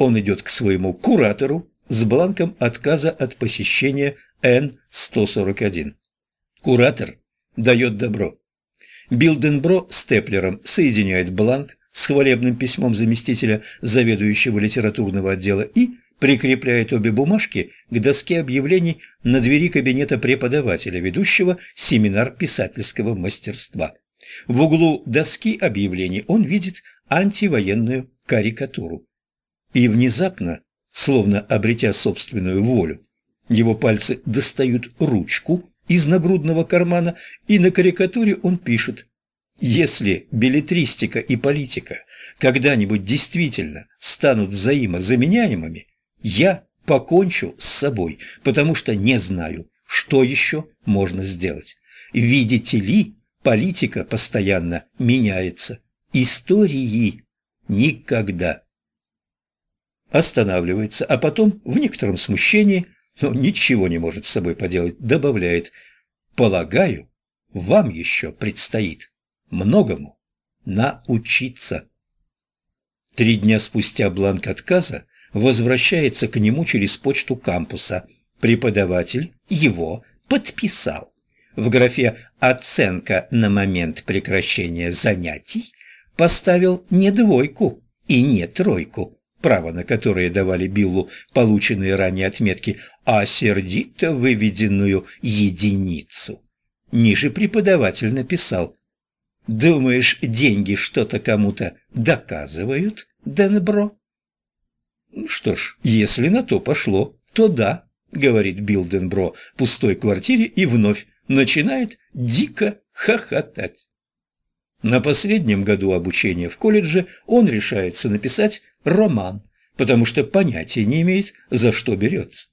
он идет к своему куратору с бланком отказа от посещения Н-141. Куратор дает добро. Билденбро с Теплером соединяет бланк с хвалебным письмом заместителя заведующего литературного отдела и прикрепляет обе бумажки к доске объявлений на двери кабинета преподавателя, ведущего семинар писательского мастерства. В углу доски объявлений он видит антивоенную карикатуру. И внезапно, словно обретя собственную волю, его пальцы достают ручку из нагрудного кармана, и на карикатуре он пишет «Если билетристика и политика когда-нибудь действительно станут взаимозаменяемыми, я покончу с собой, потому что не знаю, что еще можно сделать. Видите ли, политика постоянно меняется, истории никогда. Останавливается, а потом, в некотором смущении, но ничего не может с собой поделать, добавляет «Полагаю, вам еще предстоит многому научиться». Три дня спустя бланк отказа возвращается к нему через почту кампуса. Преподаватель его подписал. В графе «Оценка на момент прекращения занятий» поставил не двойку и не тройку, право на которые давали Биллу полученные ранее отметки, а сердито выведенную единицу. Ниже преподаватель написал «Думаешь, деньги что-то кому-то доказывают, Денбро?» «Что ж, если на то пошло, то да», — говорит Билденбро в пустой квартире и вновь начинает дико хохотать. На последнем году обучения в колледже он решается написать роман, потому что понятия не имеет, за что берется.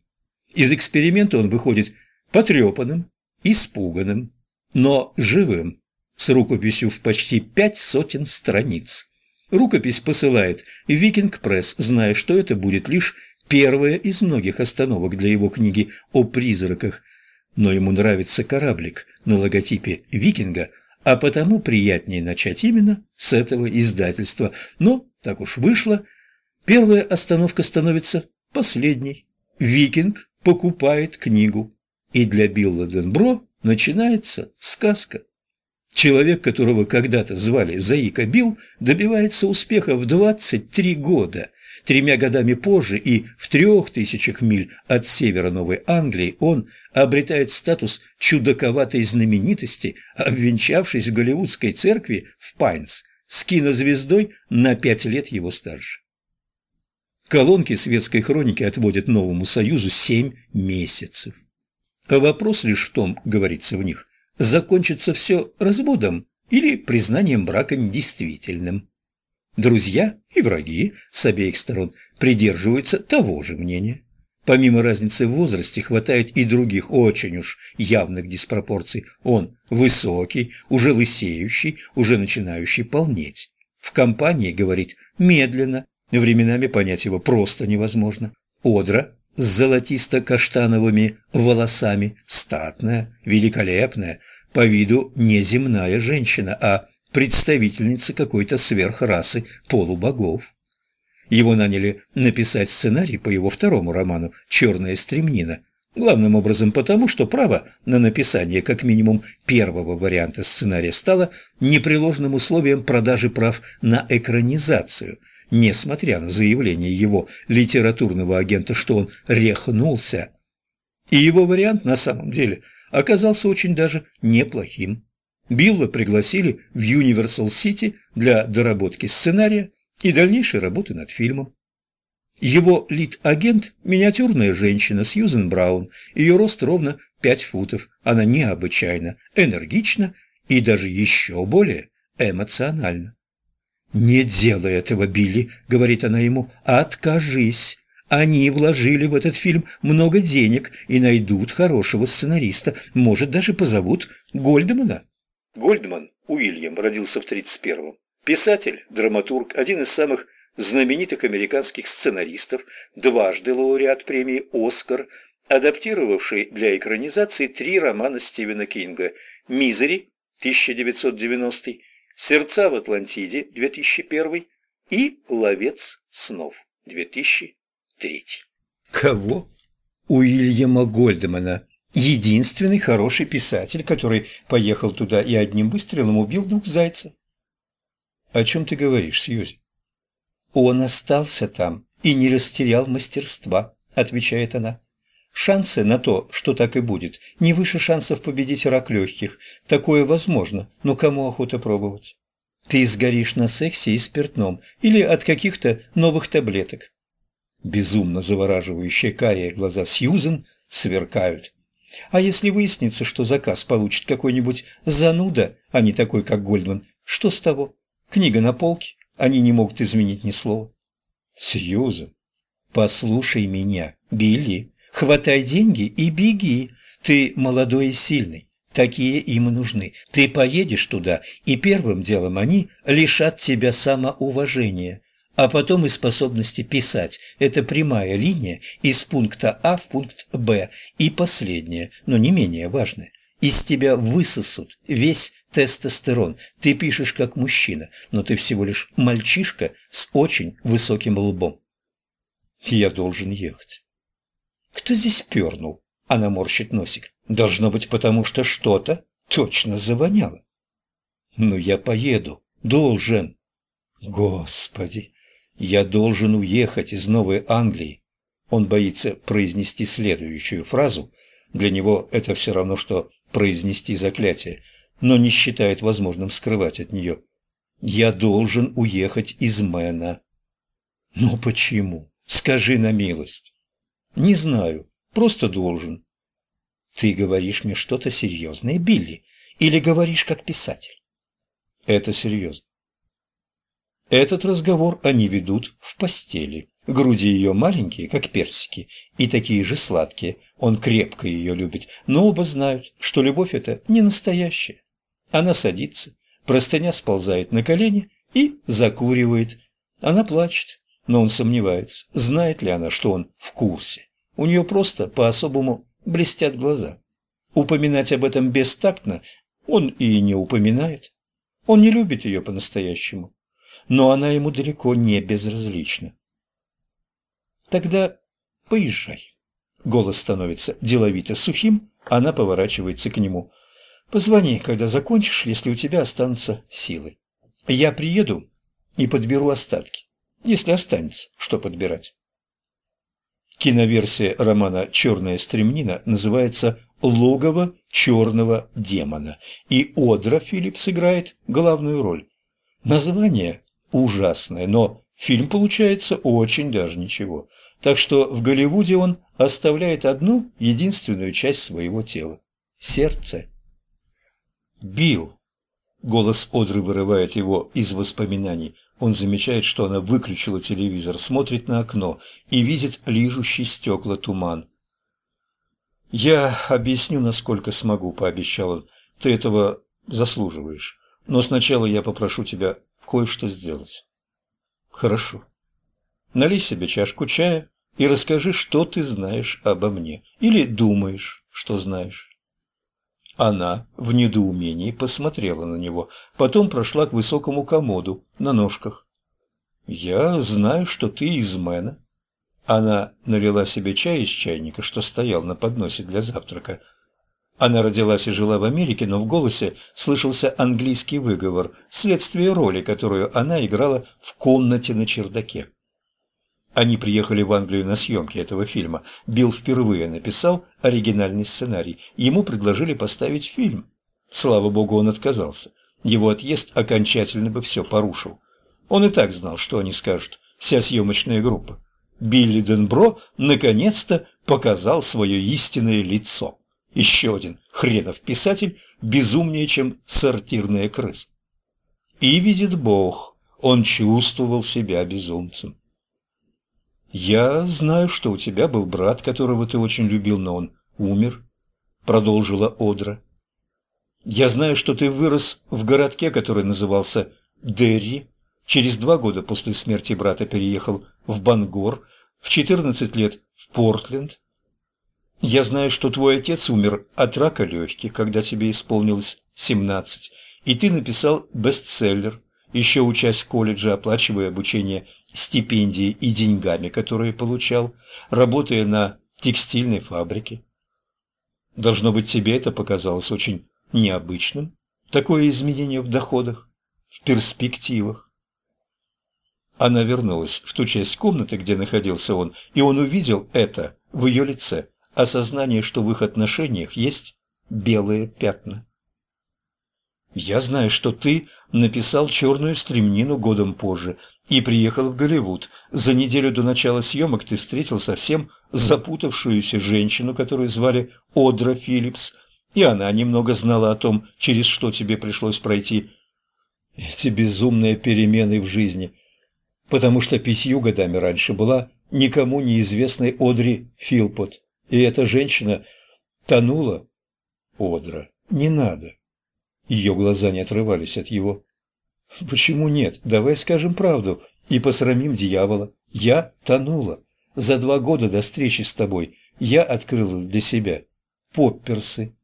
Из эксперимента он выходит потрепанным, испуганным, но живым, с рукописью в почти пять сотен страниц. Рукопись посылает Викинг Пресс, зная, что это будет лишь первая из многих остановок для его книги о призраках. Но ему нравится кораблик на логотипе «Викинга», а потому приятнее начать именно с этого издательства. Но, так уж вышло, первая остановка становится последней. «Викинг» покупает книгу. И для Билла Денбро начинается сказка. Человек, которого когда-то звали Заика Билл, добивается успеха в 23 года. Тремя годами позже и в трех тысячах миль от севера Новой Англии он обретает статус чудаковатой знаменитости, обвенчавшись в голливудской церкви в Пайнс с кинозвездой на пять лет его старше. Колонки светской хроники отводят Новому Союзу семь месяцев. Вопрос лишь в том, говорится в них, закончится все разводом или признанием брака недействительным. Друзья и враги с обеих сторон придерживаются того же мнения. Помимо разницы в возрасте, хватает и других очень уж явных диспропорций. Он высокий, уже лысеющий, уже начинающий полнеть. В компании говорит медленно, временами понять его просто невозможно. Одра с золотисто-каштановыми волосами, статная, великолепная, по виду неземная женщина, а представительница какой-то сверхрасы полубогов. Его наняли написать сценарий по его второму роману «Черная стремнина», главным образом потому, что право на написание как минимум первого варианта сценария стало непреложным условием продажи прав на экранизацию – несмотря на заявление его литературного агента, что он рехнулся. И его вариант на самом деле оказался очень даже неплохим. Билла пригласили в Юниверсал-Сити для доработки сценария и дальнейшей работы над фильмом. Его лид-агент – миниатюрная женщина Сьюзен Браун, ее рост ровно 5 футов, она необычайно энергична и даже еще более эмоциональна. «Не делай этого, Билли», — говорит она ему, — «откажись». Они вложили в этот фильм много денег и найдут хорошего сценариста, может, даже позовут Гольдмана. Гольдман Уильям родился в 31-м. Писатель, драматург, один из самых знаменитых американских сценаристов, дважды лауреат премии «Оскар», адаптировавший для экранизации три романа Стивена Кинга «Мизери» 1990 «Сердца в Атлантиде» 2001 и «Ловец снов» 2003. Кого? Уильяма Гольдмана. Единственный хороший писатель, который поехал туда и одним выстрелом убил двух зайцев. О чем ты говоришь, Сьюзи? Он остался там и не растерял мастерства, отвечает она. Шансы на то, что так и будет, не выше шансов победить рак легких. Такое возможно, но кому охота пробовать? Ты сгоришь на сексе и спиртном или от каких-то новых таблеток. Безумно завораживающие карие глаза Сьюзен сверкают. А если выяснится, что заказ получит какой-нибудь зануда, а не такой, как Гольдман, что с того? Книга на полке, они не могут изменить ни слова. Сьюзен, послушай меня, Билли, хватай деньги и беги. Ты молодой и сильный, такие им нужны. Ты поедешь туда, и первым делом они лишат тебя самоуважения а потом и способности писать. Это прямая линия из пункта А в пункт Б. И последнее, но не менее важное. Из тебя высосут весь тестостерон. Ты пишешь как мужчина, но ты всего лишь мальчишка с очень высоким лбом. Я должен ехать. Кто здесь пернул? Она морщит носик. Должно быть, потому что что-то точно завоняло. Ну, я поеду. Должен. Господи, «Я должен уехать из Новой Англии». Он боится произнести следующую фразу. Для него это все равно, что произнести заклятие, но не считает возможным скрывать от нее. «Я должен уехать из Мэна». «Но почему? Скажи на милость». «Не знаю. Просто должен». «Ты говоришь мне что-то серьезное, Билли, или говоришь как писатель?» «Это серьезно. Этот разговор они ведут в постели. Груди ее маленькие, как персики, и такие же сладкие. Он крепко ее любит, но оба знают, что любовь это не настоящая. Она садится, простыня сползает на колени и закуривает. Она плачет, но он сомневается, знает ли она, что он в курсе. У нее просто по-особому блестят глаза. Упоминать об этом бестактно он и не упоминает. Он не любит ее по-настоящему но она ему далеко не безразлична. «Тогда поезжай». Голос становится деловито сухим, она поворачивается к нему. «Позвони, когда закончишь, если у тебя останутся силы. Я приеду и подберу остатки, если останется, что подбирать». Киноверсия романа «Черная стремнина» называется «Логово черного демона», и Одра Филлипс играет главную роль. Название ужасное, но фильм получается очень даже ничего. Так что в Голливуде он оставляет одну единственную часть своего тела – сердце. Билл. Голос Одры вырывает его из воспоминаний. Он замечает, что она выключила телевизор, смотрит на окно и видит лижущий стекла туман. «Я объясню, насколько смогу», – пообещал он. «Ты этого заслуживаешь. Но сначала я попрошу тебя кое-что сделать. Хорошо. Налей себе чашку чая и расскажи, что ты знаешь обо мне. Или думаешь, что знаешь. Она в недоумении посмотрела на него, потом прошла к высокому комоду на ножках. «Я знаю, что ты из Мэна». Она налила себе чай из чайника, что стоял на подносе для завтрака, она родилась и жила в Америке, но в голосе слышался английский выговор, следствие роли, которую она играла в комнате на чердаке. Они приехали в Англию на съемки этого фильма. Билл впервые написал оригинальный сценарий. Ему предложили поставить фильм. Слава богу, он отказался. Его отъезд окончательно бы все порушил. Он и так знал, что они скажут. Вся съемочная группа. Билли Денбро наконец-то показал свое истинное лицо. Еще один хренов писатель безумнее, чем сортирная крыса. И видит Бог, он чувствовал себя безумцем. «Я знаю, что у тебя был брат, которого ты очень любил, но он умер», — продолжила Одра. «Я знаю, что ты вырос в городке, который назывался Дерри. Через два года после смерти брата переехал в Бангор, в 14 лет в Портленд, я знаю, что твой отец умер от рака легких, когда тебе исполнилось семнадцать, и ты написал бестселлер еще учась в колледже, оплачивая обучение стипендией и деньгами, которые получал, работая на текстильной фабрике. Должно быть, тебе это показалось очень необычным, такое изменение в доходах, в перспективах. Она вернулась в ту часть комнаты, где находился он, и он увидел это в ее лице, осознание, что в их отношениях есть белые пятна. «Я знаю, что ты написал «Черную стремнину» годом позже и приехал в Голливуд. За неделю до начала съемок ты встретил совсем запутавшуюся женщину, которую звали Одра Филлипс, и она немного знала о том, через что тебе пришлось пройти. Эти безумные перемены в жизни. Потому что пятью годами раньше была никому неизвестной Одри Филпот, и эта женщина тонула. Одра, не надо. Ее глаза не отрывались от его. «Почему нет? Давай скажем правду и посрамим дьявола. Я тонула. За два года до встречи с тобой я открыла для себя попперсы».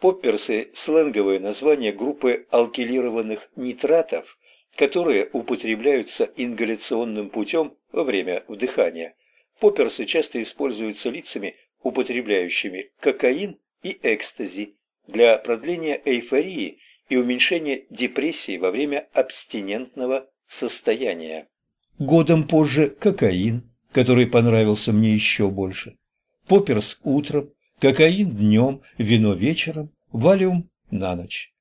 Попперсы – сленговое название группы алкилированных нитратов, которые употребляются ингаляционным путем во время вдыхания. Попперсы часто используются лицами, употребляющими кокаин и экстази, для продления эйфории и уменьшения депрессии во время абстинентного состояния. Годом позже кокаин, который понравился мне еще больше. Попперс утром, Кокаин днем, вино вечером, валиум на ночь.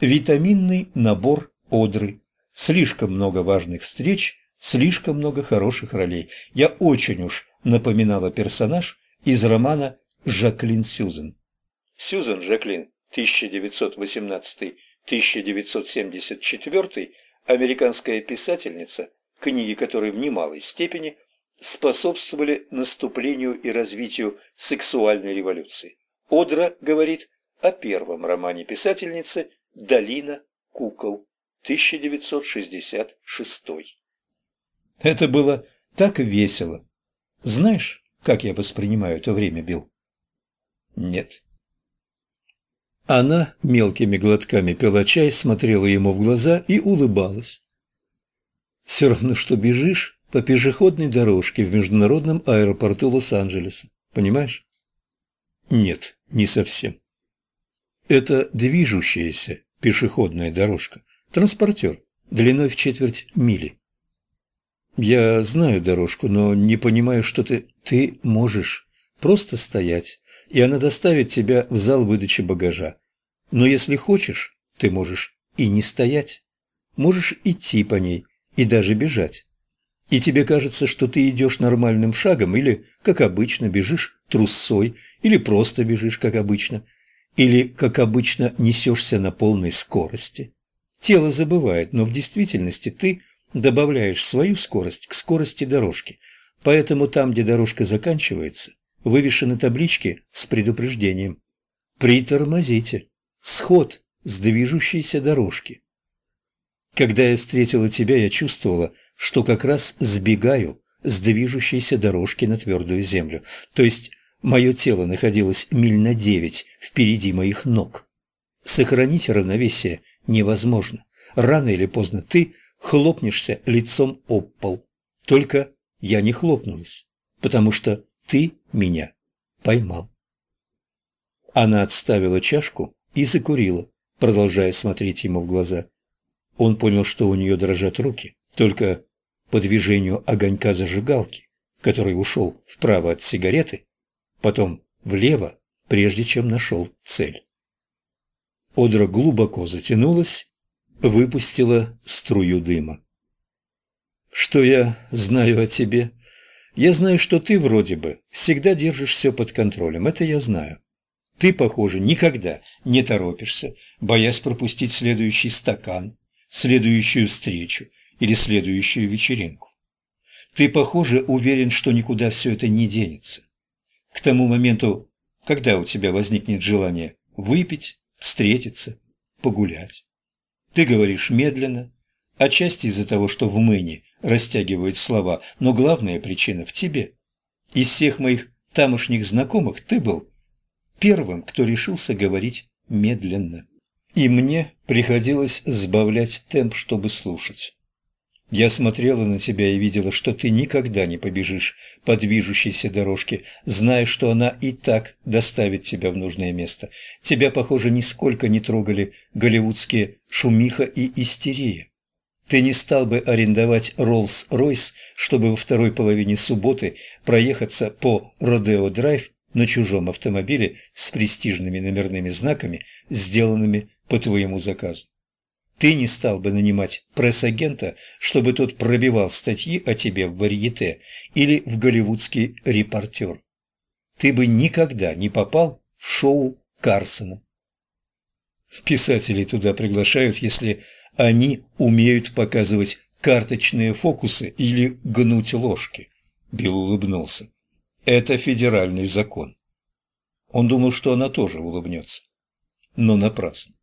Витаминный набор одры. Слишком много важных встреч, слишком много хороших ролей. Я очень уж напоминала персонаж из романа «Жаклин Сьюзен». Сьюзен Жаклин, 1918-1974, американская писательница, книги которой в немалой степени – способствовали наступлению и развитию сексуальной революции. Одра говорит о первом романе писательницы «Долина кукол» 1966. Это было так весело. Знаешь, как я воспринимаю это время, Билл? Нет. Она мелкими глотками пила чай, смотрела ему в глаза и улыбалась. Все равно, что бежишь по пешеходной дорожке в международном аэропорту Лос-Анджелеса. Понимаешь? Нет, не совсем. Это движущаяся пешеходная дорожка. Транспортер длиной в четверть мили. Я знаю дорожку, но не понимаю, что ты... Ты можешь просто стоять, и она доставит тебя в зал выдачи багажа. Но если хочешь, ты можешь и не стоять. Можешь идти по ней и даже бежать и тебе кажется, что ты идешь нормальным шагом или, как обычно, бежишь трусой, или просто бежишь, как обычно, или, как обычно, несешься на полной скорости. Тело забывает, но в действительности ты добавляешь свою скорость к скорости дорожки, поэтому там, где дорожка заканчивается, вывешены таблички с предупреждением «Притормозите! Сход с движущейся дорожки!» Когда я встретила тебя, я чувствовала, что как раз сбегаю с движущейся дорожки на твердую землю. То есть мое тело находилось миль на девять впереди моих ног. Сохранить равновесие невозможно. Рано или поздно ты хлопнешься лицом об пол. Только я не хлопнулась, потому что ты меня поймал. Она отставила чашку и закурила, продолжая смотреть ему в глаза. Он понял, что у нее дрожат руки, только по движению огонька зажигалки, который ушел вправо от сигареты, потом влево, прежде чем нашел цель. Одра глубоко затянулась, выпустила струю дыма. «Что я знаю о тебе? Я знаю, что ты вроде бы всегда держишь все под контролем, это я знаю. Ты, похоже, никогда не торопишься, боясь пропустить следующий стакан, следующую встречу или следующую вечеринку. Ты, похоже, уверен, что никуда все это не денется. К тому моменту, когда у тебя возникнет желание выпить, встретиться, погулять. Ты говоришь медленно, отчасти из-за того, что в мэне растягивают слова, но главная причина в тебе. Из всех моих тамошних знакомых ты был первым, кто решился говорить медленно. И мне приходилось сбавлять темп, чтобы слушать. Я смотрела на тебя и видела, что ты никогда не побежишь по движущейся дорожке, зная, что она и так доставит тебя в нужное место. Тебя, похоже, нисколько не трогали голливудские шумиха и истерия. Ты не стал бы арендовать Роллс-Ройс, чтобы во второй половине субботы проехаться по Родео-Драйв на чужом автомобиле с престижными номерными знаками, сделанными по твоему заказу. Ты не стал бы нанимать пресс-агента, чтобы тот пробивал статьи о тебе в варьете или в голливудский репортер. Ты бы никогда не попал в шоу Карсона. Писателей туда приглашают, если они умеют показывать карточные фокусы или гнуть ложки. Билл улыбнулся. Это федеральный закон. Он думал, что она тоже улыбнется. Но напрасно.